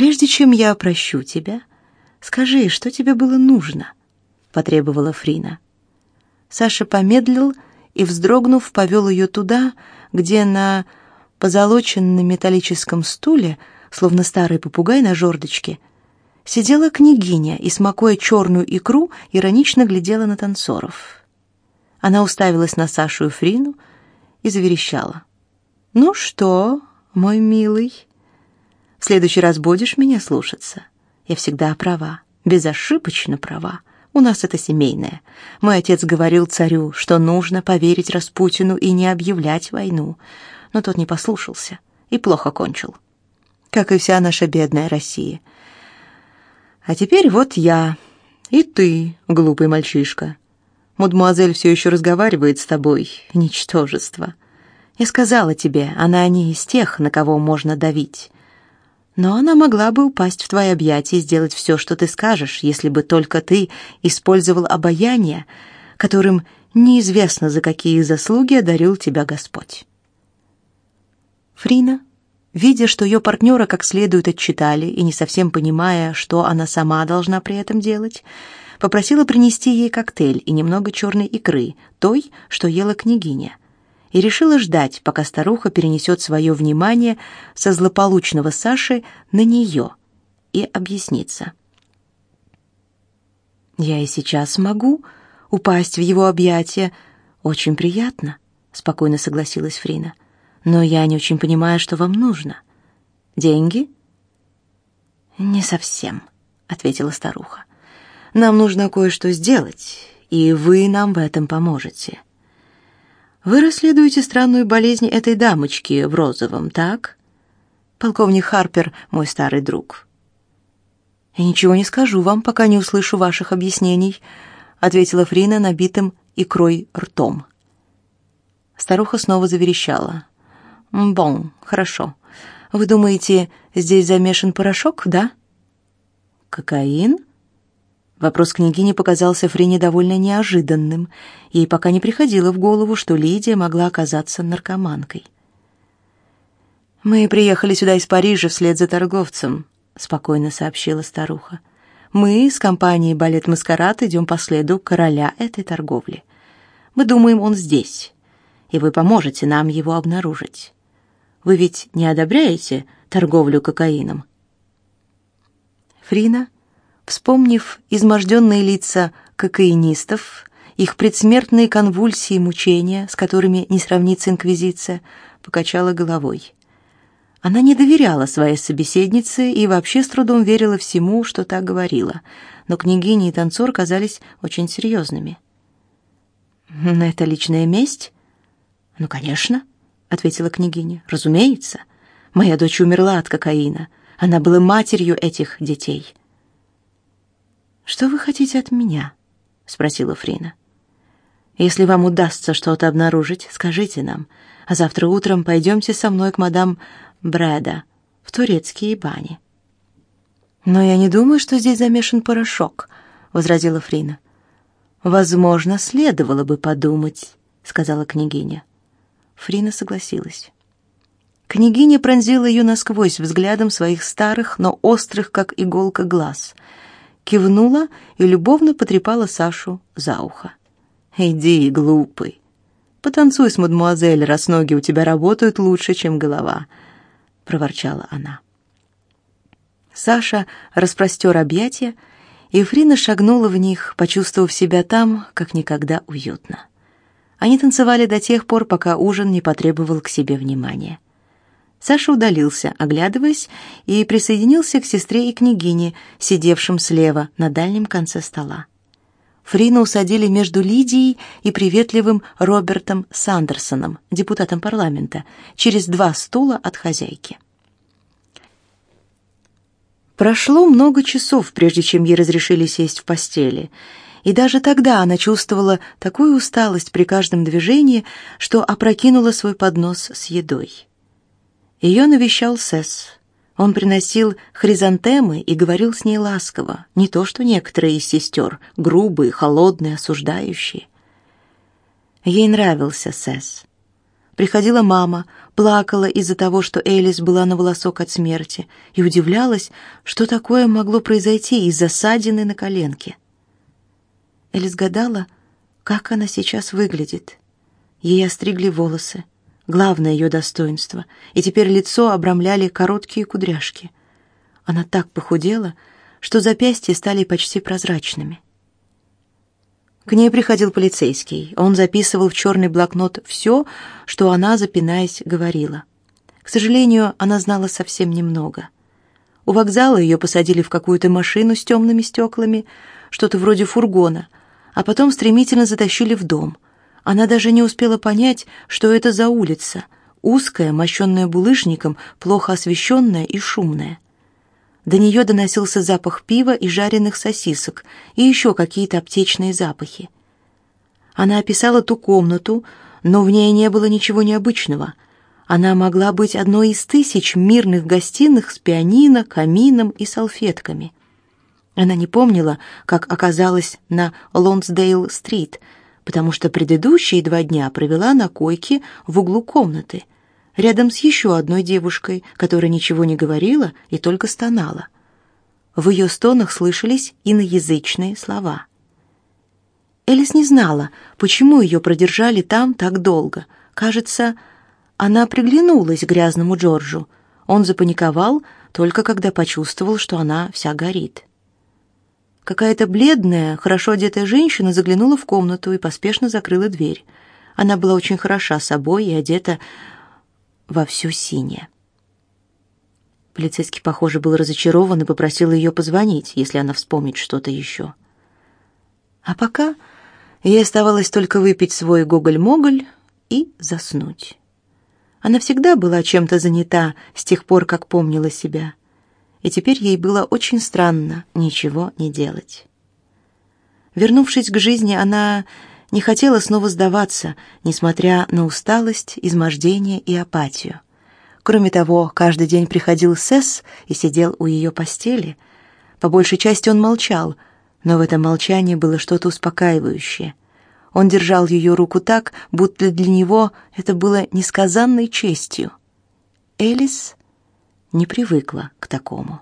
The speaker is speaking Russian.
«Прежде чем я прощу тебя, скажи, что тебе было нужно?» — потребовала Фрина. Саша помедлил и, вздрогнув, повел ее туда, где на позолоченном металлическом стуле, словно старый попугай на жердочке, сидела княгиня и, смакуя черную икру, иронично глядела на танцоров. Она уставилась на Сашу и Фрину и заверещала. «Ну что, мой милый, в следующий раз будешь меня слушаться? Я всегда права, безошибочно права. У нас это семейное. Мой отец говорил царю, что нужно поверить Распутину и не объявлять войну. Но тот не послушался и плохо кончил. Как и вся наша бедная Россия. А теперь вот я и ты, глупый мальчишка. Мадемуазель все еще разговаривает с тобой, ничтожество. Я сказала тебе, она не из тех, на кого можно давить но она могла бы упасть в твои объятия и сделать все, что ты скажешь, если бы только ты использовал обаяние, которым неизвестно за какие заслуги одарил тебя Господь. Фрина, видя, что ее партнера как следует отчитали и не совсем понимая, что она сама должна при этом делать, попросила принести ей коктейль и немного черной икры, той, что ела княгиня и решила ждать, пока старуха перенесет свое внимание со злополучного Саши на нее и объяснится. «Я и сейчас могу упасть в его объятия. Очень приятно», — спокойно согласилась Фрина. «Но я не очень понимаю, что вам нужно. Деньги?» «Не совсем», — ответила старуха. «Нам нужно кое-что сделать, и вы нам в этом поможете». Вы расследуете странную болезнь этой дамочки в розовом, так? Полковник Харпер мой старый друг. Я ничего не скажу вам, пока не услышу ваших объяснений, ответила Фрина набитым икрой ртом. Старуха снова заверещала. Бон, хорошо. Вы думаете, здесь замешан порошок, да? Кокаин? Вопрос княгини показался Фрине довольно неожиданным. Ей пока не приходило в голову, что Лидия могла оказаться наркоманкой. «Мы приехали сюда из Парижа вслед за торговцем», — спокойно сообщила старуха. «Мы с компанией «Балет Маскарад» идем по следу короля этой торговли. Мы думаем, он здесь, и вы поможете нам его обнаружить. Вы ведь не одобряете торговлю кокаином?» Фрина Вспомнив изможденные лица кокаинистов, их предсмертные конвульсии и мучения, с которыми не сравнится инквизиция, покачала головой. Она не доверяла своей собеседнице и вообще с трудом верила всему, что та говорила, но княгиня и танцор казались очень серьезными. «На это личная месть?» «Ну, конечно», — ответила княгиня. «Разумеется. Моя дочь умерла от кокаина. Она была матерью этих детей. Что вы хотите от меня? спросила Фрина. Если вам удастся что-то обнаружить, скажите нам, а завтра утром пойдемте со мной к мадам Брэда в турецкие бани. Но я не думаю, что здесь замешан порошок, возразила Фрина. Возможно, следовало бы подумать, сказала княгиня. Фрина согласилась. Княгиня пронзила ее насквозь взглядом своих старых, но острых, как иголка, глаз — кивнула и любовно потрепала Сашу за ухо. «Иди, глупый, потанцуй с мадемуазель, раз ноги у тебя работают лучше, чем голова», — проворчала она. Саша распростер объятия, и Фрина шагнула в них, почувствовав себя там, как никогда уютно. Они танцевали до тех пор, пока ужин не потребовал к себе внимания. Саша удалился, оглядываясь, и присоединился к сестре и княгине, сидевшим слева на дальнем конце стола. Фрину усадили между Лидией и приветливым Робертом Сандерсоном, депутатом парламента, через два стула от хозяйки. Прошло много часов, прежде чем ей разрешили сесть в постели, и даже тогда она чувствовала такую усталость при каждом движении, что опрокинула свой поднос с едой. Ее навещал Сесс. Он приносил хризантемы и говорил с ней ласково, не то что некоторые из сестер, грубые, холодные, осуждающие. Ей нравился Сесс. Приходила мама, плакала из-за того, что Элис была на волосок от смерти, и удивлялась, что такое могло произойти из-за ссадины на коленке. Элис гадала, как она сейчас выглядит. Ей остригли волосы, главное ее достоинство, и теперь лицо обрамляли короткие кудряшки. Она так похудела, что запястья стали почти прозрачными. К ней приходил полицейский. Он записывал в черный блокнот все, что она, запинаясь, говорила. К сожалению, она знала совсем немного. У вокзала ее посадили в какую-то машину с темными стеклами, что-то вроде фургона, а потом стремительно затащили в дом. Она даже не успела понять, что это за улица, узкая, мощенная булыжником, плохо освещенная и шумная. До нее доносился запах пива и жареных сосисок, и еще какие-то аптечные запахи. Она описала ту комнату, но в ней не было ничего необычного. Она могла быть одной из тысяч мирных гостиных с пианино, камином и салфетками. Она не помнила, как оказалась на Лонсдейл-стрит, потому что предыдущие два дня провела на койке в углу комнаты — рядом с еще одной девушкой, которая ничего не говорила и только стонала. В ее стонах слышались иноязычные слова. Элис не знала, почему ее продержали там так долго. Кажется, она приглянулась грязному Джорджу. Он запаниковал только когда почувствовал, что она вся горит. Какая-то бледная, хорошо одетая женщина заглянула в комнату и поспешно закрыла дверь. Она была очень хороша собой и одета во все синее. Полицейский, похоже, был разочарован и попросил ее позвонить, если она вспомнит что-то еще. А пока ей оставалось только выпить свой гоголь-моголь и заснуть. Она всегда была чем-то занята с тех пор, как помнила себя, и теперь ей было очень странно ничего не делать. Вернувшись к жизни, она не хотела снова сдаваться, несмотря на усталость, измождение и апатию. Кроме того, каждый день приходил Сесс и сидел у ее постели. По большей части он молчал, но в этом молчании было что-то успокаивающее. Он держал ее руку так, будто для него это было несказанной честью. Элис не привыкла к такому.